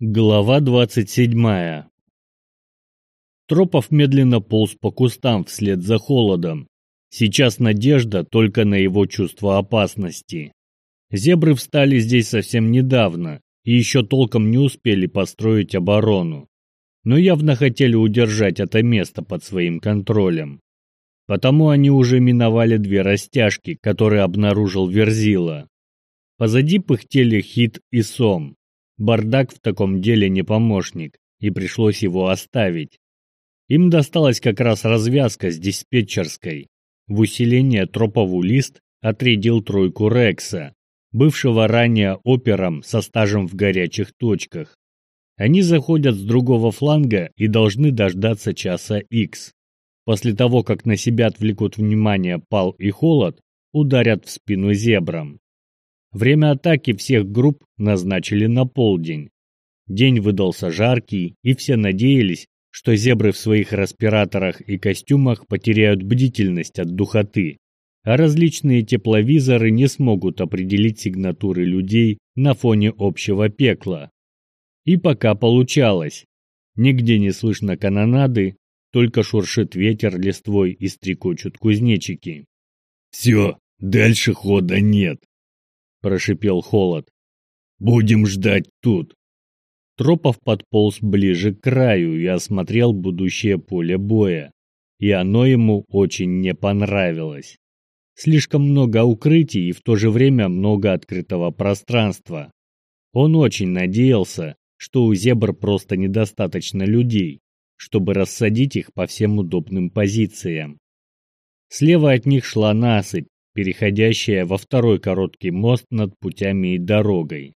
Глава 27 Тропов медленно полз по кустам вслед за холодом. Сейчас надежда только на его чувство опасности. Зебры встали здесь совсем недавно и еще толком не успели построить оборону. Но явно хотели удержать это место под своим контролем. Потому они уже миновали две растяжки, которые обнаружил Верзила. Позади пыхтели Хит и Сом, Бардак в таком деле не помощник, и пришлось его оставить. Им досталась как раз развязка с диспетчерской. В усиление тропову лист отрядил тройку Рекса, бывшего ранее опером со стажем в горячих точках. Они заходят с другого фланга и должны дождаться часа X. После того, как на себя отвлекут внимание Пал и Холод, ударят в спину зебрам. Время атаки всех групп назначили на полдень. День выдался жаркий, и все надеялись, что зебры в своих респираторах и костюмах потеряют бдительность от духоты, а различные тепловизоры не смогут определить сигнатуры людей на фоне общего пекла. И пока получалось. Нигде не слышно канонады, только шуршит ветер листвой и стрекочут кузнечики. «Все, дальше хода нет», прошипел Холод. Будем ждать тут. Тропов подполз ближе к краю и осмотрел будущее поле боя. И оно ему очень не понравилось. Слишком много укрытий и в то же время много открытого пространства. Он очень надеялся, что у зебр просто недостаточно людей, чтобы рассадить их по всем удобным позициям. Слева от них шла насыпь, переходящая во второй короткий мост над путями и дорогой.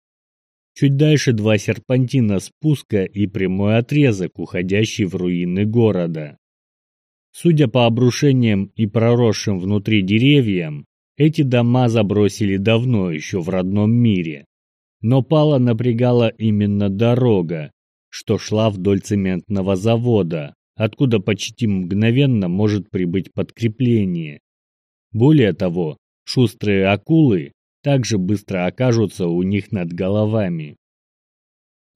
Чуть дальше два серпантина спуска и прямой отрезок, уходящий в руины города. Судя по обрушениям и проросшим внутри деревьям, эти дома забросили давно еще в родном мире. Но Пала напрягала именно дорога, что шла вдоль цементного завода, откуда почти мгновенно может прибыть подкрепление. Более того, шустрые акулы также быстро окажутся у них над головами.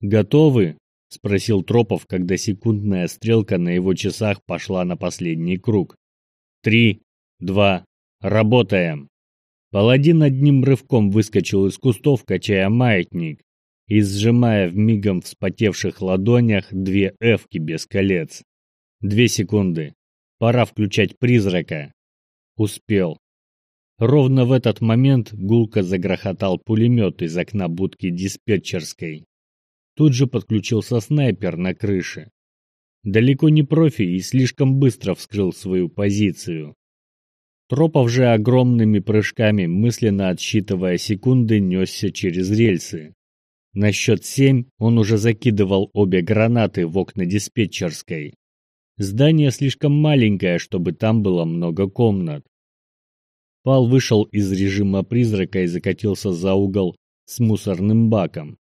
«Готовы?» – спросил Тропов, когда секундная стрелка на его часах пошла на последний круг. «Три, два, работаем!» Паладин одним рывком выскочил из кустов, качая маятник и сжимая в мигом вспотевших ладонях две эвки без колец. Две секунды. Пора включать призрака. Успел. Ровно в этот момент гулко загрохотал пулемет из окна будки диспетчерской. Тут же подключился снайпер на крыше. Далеко не профи и слишком быстро вскрыл свою позицию. Тропов же огромными прыжками, мысленно отсчитывая секунды, несся через рельсы. На счет семь он уже закидывал обе гранаты в окна диспетчерской. Здание слишком маленькое, чтобы там было много комнат. Пал вышел из режима призрака и закатился за угол с мусорным баком.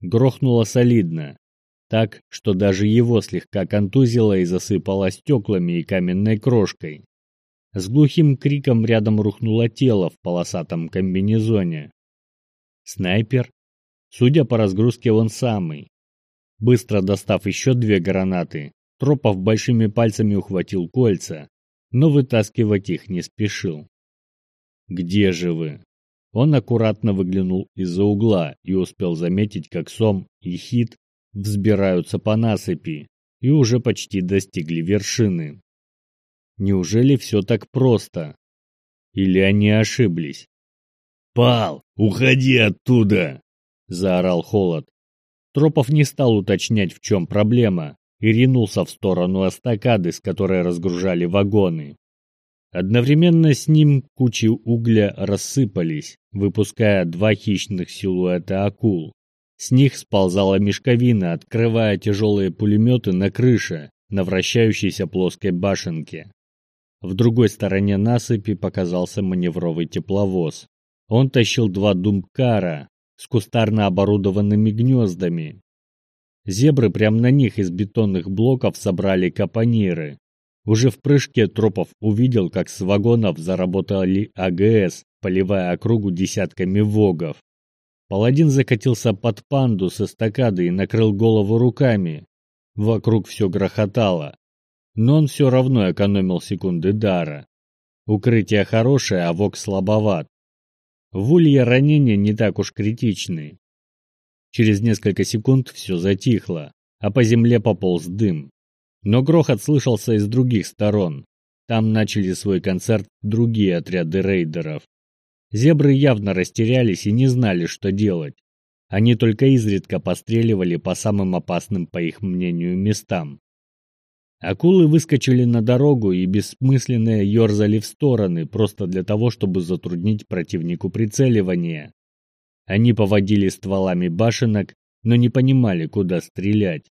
Грохнуло солидно, так, что даже его слегка контузило и засыпало стеклами и каменной крошкой. С глухим криком рядом рухнуло тело в полосатом комбинезоне. Снайпер? Судя по разгрузке, он самый. Быстро достав еще две гранаты, Тропов большими пальцами ухватил кольца, но вытаскивать их не спешил. «Где же вы?» Он аккуратно выглянул из-за угла и успел заметить, как Сом и Хит взбираются по насыпи и уже почти достигли вершины. Неужели все так просто? Или они ошиблись? «Пал, уходи оттуда!» – заорал Холод. Тропов не стал уточнять, в чем проблема, и ринулся в сторону эстакады, с которой разгружали вагоны. Одновременно с ним кучи угля рассыпались, выпуская два хищных силуэта акул. С них сползала мешковина, открывая тяжелые пулеметы на крыше, на вращающейся плоской башенке. В другой стороне насыпи показался маневровый тепловоз. Он тащил два думкара с кустарно оборудованными гнездами, Зебры прямо на них из бетонных блоков собрали капониры. Уже в прыжке Тропов увидел, как с вагонов заработали АГС, поливая округу десятками вогов. Паладин закатился под панду с эстакады и накрыл голову руками. Вокруг все грохотало. Но он все равно экономил секунды дара. Укрытие хорошее, а вок слабоват. В улье ранения не так уж критичны. Через несколько секунд все затихло, а по земле пополз дым. Но грохот слышался из других сторон. Там начали свой концерт другие отряды рейдеров. Зебры явно растерялись и не знали, что делать. Они только изредка постреливали по самым опасным, по их мнению, местам. Акулы выскочили на дорогу и бессмысленно ерзали в стороны, просто для того, чтобы затруднить противнику прицеливание. Они поводили стволами башенок, но не понимали, куда стрелять.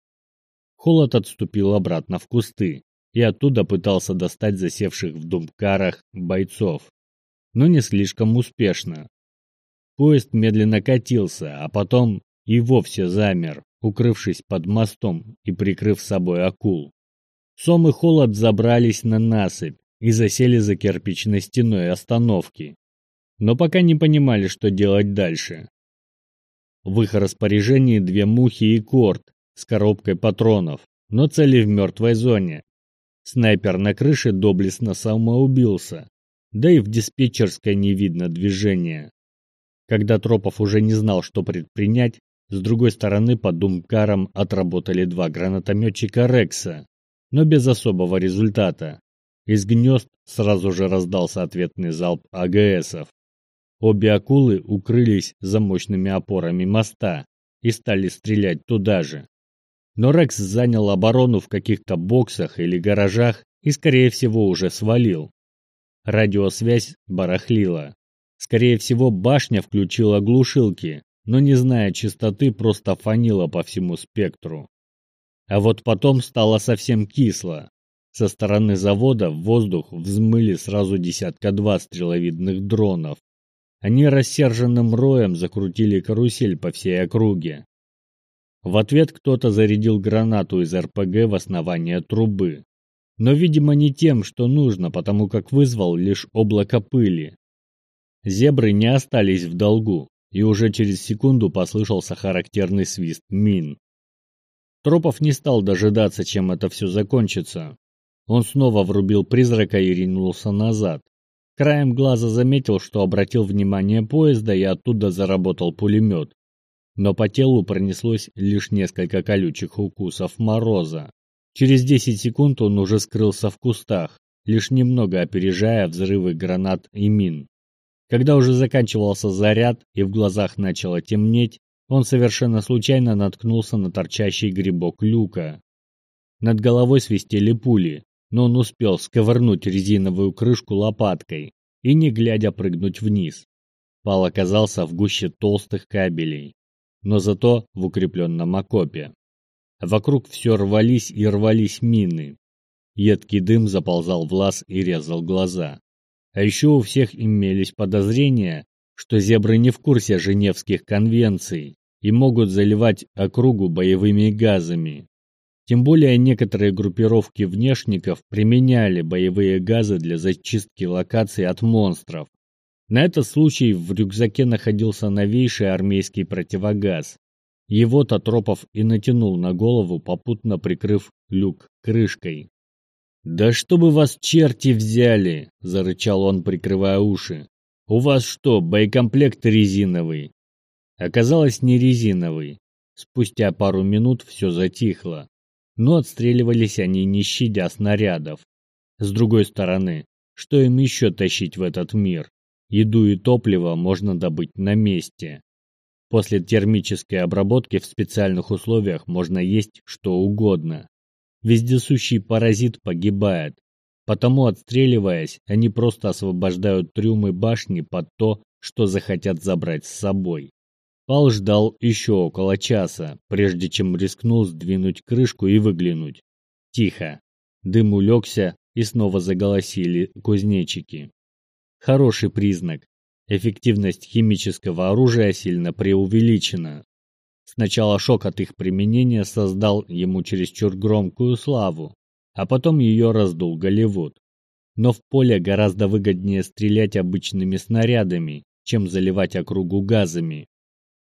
Холод отступил обратно в кусты и оттуда пытался достать засевших в думкарах бойцов но не слишком успешно. Поезд медленно катился, а потом и вовсе замер, укрывшись под мостом и прикрыв собой акул. Сом и Холод забрались на насыпь и засели за кирпичной стеной остановки, но пока не понимали, что делать дальше. В их распоряжении две мухи и корт с коробкой патронов, но цели в мертвой зоне. Снайпер на крыше доблестно самоубился, да и в диспетчерской не видно движения. Когда Тропов уже не знал, что предпринять, с другой стороны под Думкаром отработали два гранатометчика Рекса, но без особого результата. Из гнезд сразу же раздался ответный залп АГСов. Обе акулы укрылись за мощными опорами моста и стали стрелять туда же. Но Рекс занял оборону в каких-то боксах или гаражах и, скорее всего, уже свалил. Радиосвязь барахлила. Скорее всего, башня включила глушилки, но не зная частоты, просто фанила по всему спектру. А вот потом стало совсем кисло. Со стороны завода в воздух взмыли сразу десятка-два стреловидных дронов. Они рассерженным роем закрутили карусель по всей округе. В ответ кто-то зарядил гранату из РПГ в основание трубы но, видимо, не тем, что нужно, потому как вызвал лишь облако пыли. Зебры не остались в долгу, и уже через секунду послышался характерный свист мин. Тропов не стал дожидаться, чем это все закончится. Он снова врубил призрака и ринулся назад. Краем глаза заметил, что обратил внимание поезда и оттуда заработал пулемет. Но по телу пронеслось лишь несколько колючих укусов мороза. Через 10 секунд он уже скрылся в кустах, лишь немного опережая взрывы гранат и мин. Когда уже заканчивался заряд и в глазах начало темнеть, он совершенно случайно наткнулся на торчащий грибок люка. Над головой свистели пули, но он успел сковырнуть резиновую крышку лопаткой и, не глядя, прыгнуть вниз. Пал оказался в гуще толстых кабелей, но зато в укрепленном окопе. Вокруг все рвались и рвались мины. Едкий дым заползал в лаз и резал глаза. А еще у всех имелись подозрения, что зебры не в курсе Женевских конвенций и могут заливать округу боевыми газами. Тем более некоторые группировки внешников применяли боевые газы для зачистки локаций от монстров. На этот случай в рюкзаке находился новейший армейский противогаз, его-то Тропов и натянул на голову, попутно прикрыв люк крышкой. «Да чтобы вас черти взяли!» – зарычал он, прикрывая уши. «У вас что, боекомплект резиновый?» Оказалось, не резиновый. Спустя пару минут все затихло. Но отстреливались они, не щадя снарядов. С другой стороны, что им еще тащить в этот мир? Еду и топливо можно добыть на месте. После термической обработки в специальных условиях можно есть что угодно. Вездесущий паразит погибает, потому отстреливаясь, они просто освобождают трюмы башни под то, что захотят забрать с собой. Пал ждал еще около часа, прежде чем рискнул сдвинуть крышку и выглянуть. Тихо. Дым улегся, и снова заголосили кузнечики. Хороший признак. Эффективность химического оружия сильно преувеличена. Сначала шок от их применения создал ему чересчур громкую славу, а потом ее раздул Голливуд. Но в поле гораздо выгоднее стрелять обычными снарядами, чем заливать округу газами.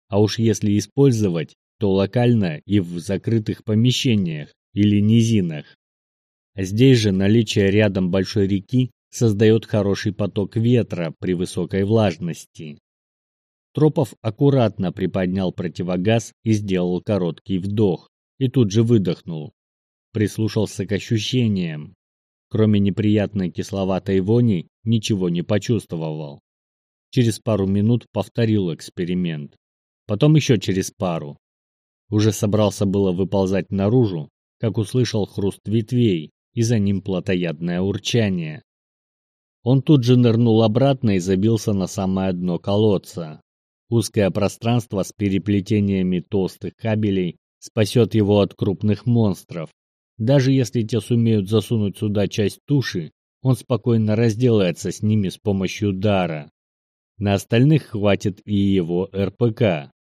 А уж если использовать, то локально и в закрытых помещениях или низинах. Здесь же наличие рядом большой реки создает хороший поток ветра при высокой влажности. Тропов аккуратно приподнял противогаз и сделал короткий вдох, и тут же выдохнул. Прислушался к ощущениям. Кроме неприятной кисловатой вони, ничего не почувствовал. Через пару минут повторил эксперимент. Потом еще через пару. Уже собрался было выползать наружу, как услышал хруст ветвей и за ним плотоядное урчание. Он тут же нырнул обратно и забился на самое дно колодца. Узкое пространство с переплетениями толстых кабелей спасет его от крупных монстров. Даже если те сумеют засунуть сюда часть туши, он спокойно разделается с ними с помощью дара. На остальных хватит и его РПК.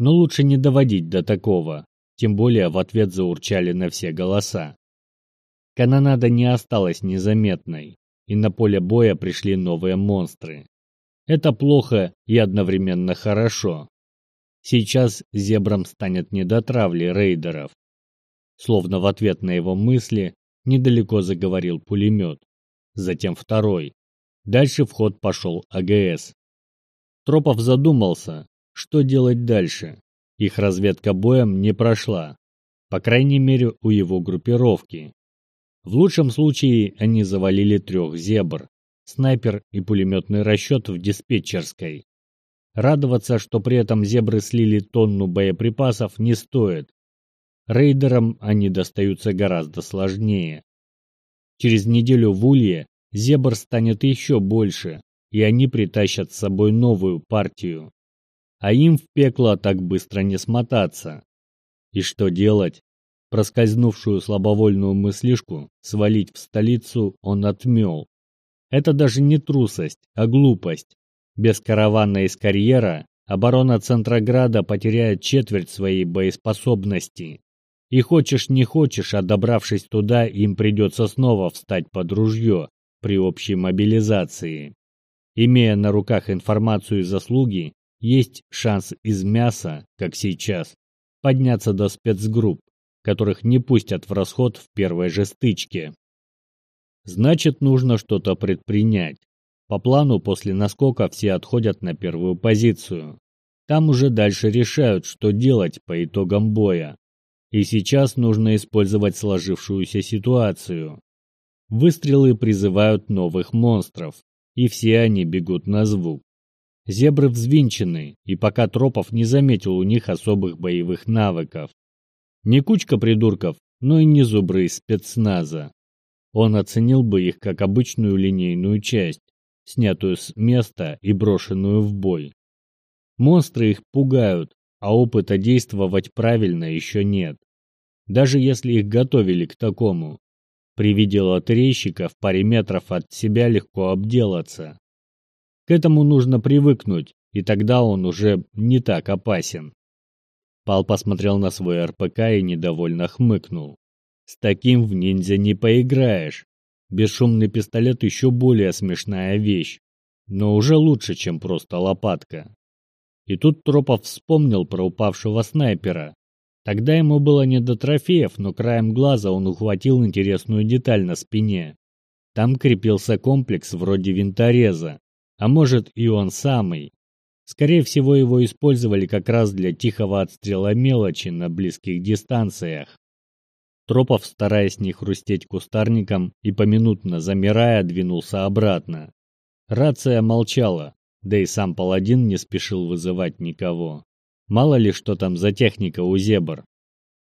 Но лучше не доводить до такого, тем более в ответ заурчали на все голоса. Канонада не осталась незаметной, и на поле боя пришли новые монстры. Это плохо и одновременно хорошо. Сейчас зебрам станет не до травли рейдеров. Словно в ответ на его мысли недалеко заговорил пулемет. Затем второй. Дальше в ход пошел АГС. Тропов задумался, что делать дальше. Их разведка боем не прошла. По крайней мере, у его группировки. В лучшем случае они завалили трех зебр, снайпер и пулеметный расчет в диспетчерской. Радоваться, что при этом зебры слили тонну боеприпасов, не стоит. Рейдерам они достаются гораздо сложнее. Через неделю в Улье зебр станет еще больше, и они притащат с собой новую партию. А им в пекло так быстро не смотаться. И что делать? Проскользнувшую слабовольную мыслишку свалить в столицу он отмел. Это даже не трусость, а глупость. Без каравана из карьера оборона Центрограда потеряет четверть своей боеспособности. И хочешь не хочешь, а добравшись туда, им придется снова встать под ружье при общей мобилизации. Имея на руках информацию и заслуги, есть шанс из мяса, как сейчас, подняться до спецгрупп, которых не пустят в расход в первой же стычке. Значит, нужно что-то предпринять. По плану после наскока все отходят на первую позицию. Там уже дальше решают, что делать по итогам боя. И сейчас нужно использовать сложившуюся ситуацию. Выстрелы призывают новых монстров, и все они бегут на звук. Зебры взвинчены, и пока Тропов не заметил у них особых боевых навыков. Не кучка придурков, но и не зубры из спецназа. Он оценил бы их как обычную линейную часть, снятую с места и брошенную в бой. Монстры их пугают, а опыта действовать правильно еще нет. Даже если их готовили к такому, при виде лотерейщика в паре метров от себя легко обделаться. К этому нужно привыкнуть, и тогда он уже не так опасен. Пал посмотрел на свой РПК и недовольно хмыкнул. С таким в ниндзя не поиграешь. Бесшумный пистолет еще более смешная вещь, но уже лучше, чем просто лопатка. И тут Тропов вспомнил про упавшего снайпера. Тогда ему было не до трофеев, но краем глаза он ухватил интересную деталь на спине. Там крепился комплекс вроде винтореза, а может и он самый. Скорее всего, его использовали как раз для тихого отстрела мелочи на близких дистанциях. Тропов, стараясь не хрустеть кустарником и поминутно замирая, двинулся обратно. Рация молчала, да и сам паладин не спешил вызывать никого. Мало ли, что там за техника у зебр.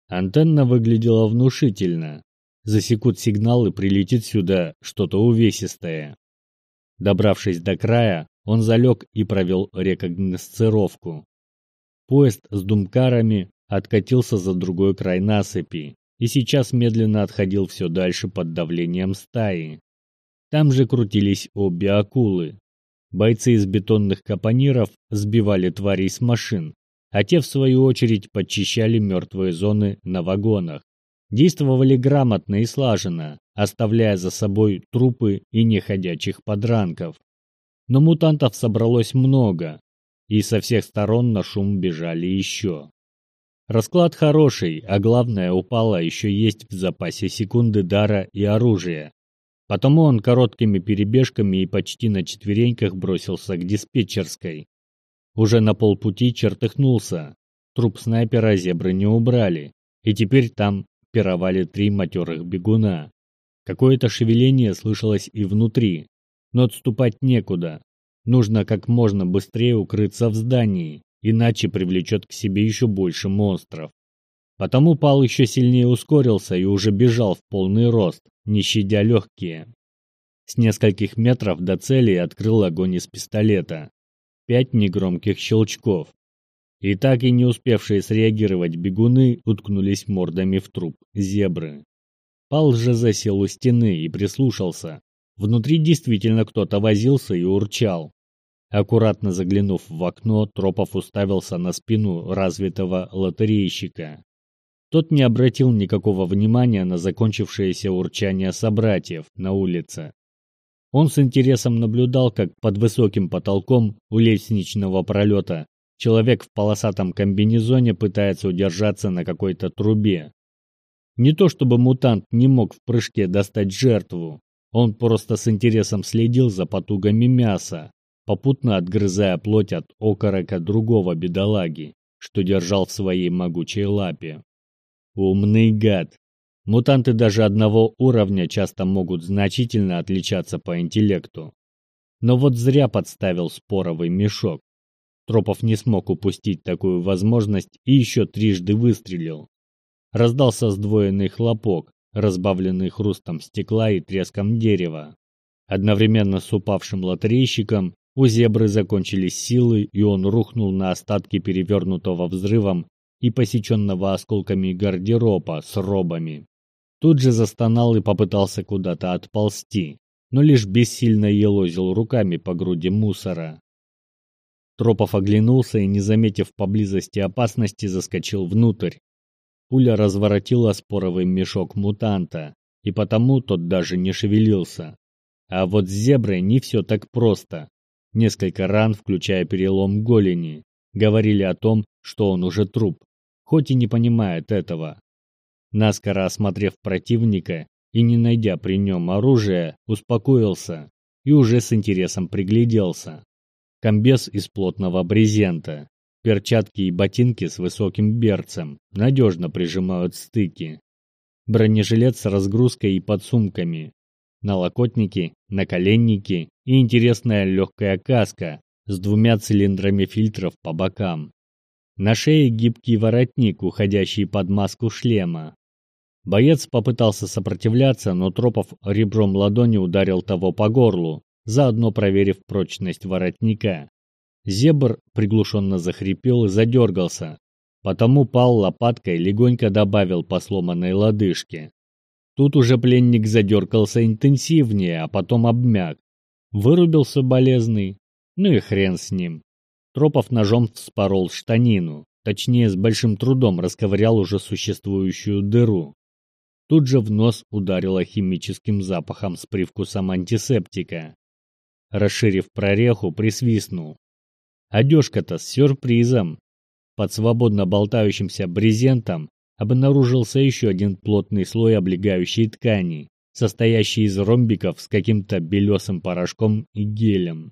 Антенна выглядела внушительно. Засекут сигнал и прилетит сюда что-то увесистое. Добравшись до края, он залег и провел рекогносцировку. Поезд с думкарами откатился за другой край насыпи и сейчас медленно отходил все дальше под давлением стаи. Там же крутились обе акулы. Бойцы из бетонных капониров сбивали тварей с машин, а те, в свою очередь, подчищали мертвые зоны на вагонах. Действовали грамотно и слаженно, оставляя за собой трупы и неходячих подранков. Но мутантов собралось много. и со всех сторон на шум бежали еще. Расклад хороший, а главное, упало еще есть в запасе секунды дара и оружия. Потому он короткими перебежками и почти на четвереньках бросился к диспетчерской. Уже на полпути чертыхнулся. Труп снайпера зебры не убрали, и теперь там пировали три матерых бегуна. Какое-то шевеление слышалось и внутри, но отступать некуда. Нужно как можно быстрее укрыться в здании, иначе привлечет к себе еще больше монстров. Потому Пал еще сильнее ускорился и уже бежал в полный рост, не щадя легкие. С нескольких метров до цели открыл огонь из пистолета. Пять негромких щелчков. И так и не успевшие среагировать бегуны уткнулись мордами в труп зебры. Пал же засел у стены и прислушался. Внутри действительно кто-то возился и урчал. Аккуратно заглянув в окно, Тропов уставился на спину развитого лотерейщика. Тот не обратил никакого внимания на закончившееся урчание собратьев на улице. Он с интересом наблюдал, как под высоким потолком у лестничного пролета человек в полосатом комбинезоне пытается удержаться на какой-то трубе. Не то чтобы мутант не мог в прыжке достать жертву, он просто с интересом следил за потугами мяса, попутно отгрызая плоть от окорока другого бедолаги, что держал в своей могучей лапе. Умный гад. Мутанты даже одного уровня часто могут значительно отличаться по интеллекту. Но вот зря подставил споровый мешок. Тропов не смог упустить такую возможность и еще трижды выстрелил. Раздался сдвоенный хлопок, разбавленный хрустом стекла и треском дерева. Одновременно с упавшим лотерейщиком у зебры закончились силы, и он рухнул на остатки перевернутого взрывом и посеченного осколками гардероба с робами. Тут же застонал и попытался куда-то отползти, но лишь бессильно елозил руками по груди мусора. Тропов оглянулся и, не заметив поблизости опасности, заскочил внутрь. Пуля разворотила споровый мешок мутанта, и потому тот даже не шевелился. А вот с зеброй не все так просто. Несколько ран, включая перелом голени, говорили о том, что он уже труп, хоть и не понимает этого. Наскоро осмотрев противника и не найдя при нем оружия, успокоился и уже с интересом пригляделся. Комбез из плотного брезента, перчатки и ботинки с высоким берцем надежно прижимают стыки. Бронежилет с разгрузкой и подсумками, налокотники, наколенники и интересная легкая каска с двумя цилиндрами фильтров по бокам. На шее гибкий воротник, уходящий под маску шлема. Боец попытался сопротивляться, но Тропов ребром ладони ударил того по горлу, заодно проверив прочность воротника. Зебр приглушенно захрипел и задергался, потому пал лопаткой легонько добавил по сломанной лодыжке. Тут уже пленник задергался интенсивнее, а потом обмяк. Вырубился болезный. Ну и хрен с ним. Тропов ножом вспорол штанину, точнее с большим трудом расковырял уже существующую дыру. Тут же в нос ударило химическим запахом с привкусом антисептика. Расширив прореху, присвистнул. Одежка-то с сюрпризом. Под свободно болтающимся брезентом обнаружился еще один плотный слой облегающей ткани, состоящий из ромбиков с каким-то белесым порошком и гелем.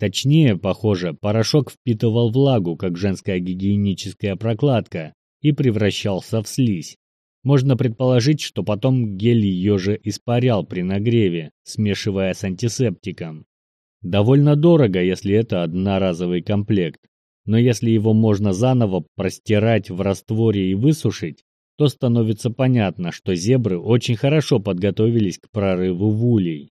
Точнее, похоже, порошок впитывал влагу, как женская гигиеническая прокладка, и превращался в слизь. Можно предположить, что потом гель ее же испарял при нагреве, смешивая с антисептиком. Довольно дорого, если это одноразовый комплект но если его можно заново простирать в растворе и высушить, то становится понятно, что зебры очень хорошо подготовились к прорыву в улей.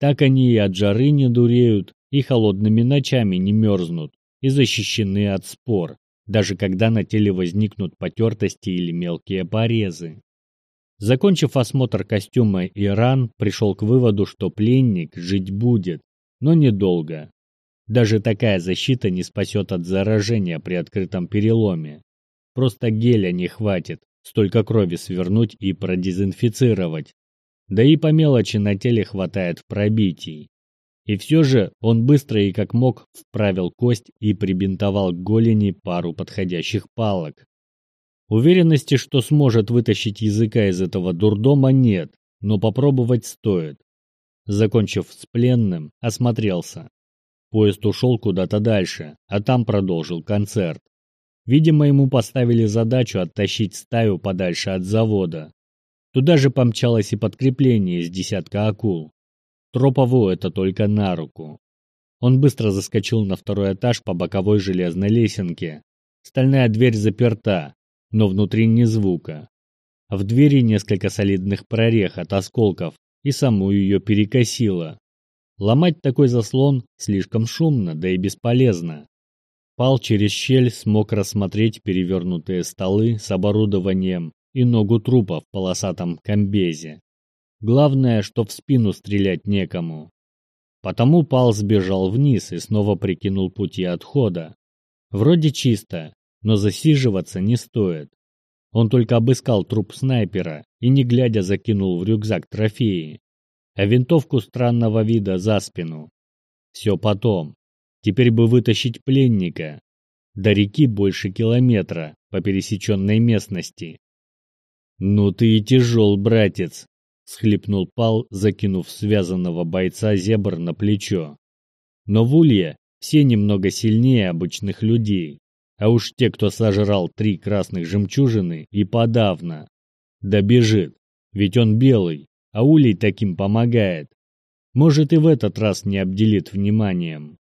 Так они и от жары не дуреют, и холодными ночами не мерзнут, и защищены от спор, даже когда на теле возникнут потертости или мелкие порезы. Закончив осмотр костюма и ран, пришел к выводу, что пленник жить будет, но недолго. Даже такая защита не спасет от заражения при открытом переломе. Просто геля не хватит, столько крови свернуть и продезинфицировать. Да и по мелочи на теле хватает пробитий. И все же он быстро и как мог вправил кость и прибинтовал к голени пару подходящих палок. Уверенности, что сможет вытащить языка из этого дурдома, нет, но попробовать стоит. Закончив с пленным, осмотрелся. Поезд ушел куда-то дальше, а там продолжил концерт. Видимо, ему поставили задачу оттащить стаю подальше от завода. Туда же помчалось и подкрепление из десятка акул. Тропову это только на руку. Он быстро заскочил на второй этаж по боковой железной лесенке. Стальная дверь заперта, но внутри ни звука. В двери несколько солидных прорех от осколков, и саму ее перекосило. Ломать такой заслон слишком шумно, да и бесполезно. Пал через щель смог рассмотреть перевернутые столы с оборудованием и ногу трупа в полосатом комбезе. Главное, что в спину стрелять некому. Потому Пал сбежал вниз и снова прикинул пути отхода. Вроде чисто, но засиживаться не стоит. Он только обыскал труп снайпера и, не глядя, закинул в рюкзак трофеи, а винтовку странного вида за спину. Все потом. Теперь бы вытащить пленника. До реки больше километра по пересеченной местности. «Ну ты и тяжел, братец!» — схлипнул Пал, закинув связанного бойца зебр на плечо. Но в Улье все немного сильнее обычных людей. А уж те, кто сожрал три красных жемчужины, и подавно. Да бежит, ведь он белый, а улей таким помогает. Может и в этот раз не обделит вниманием.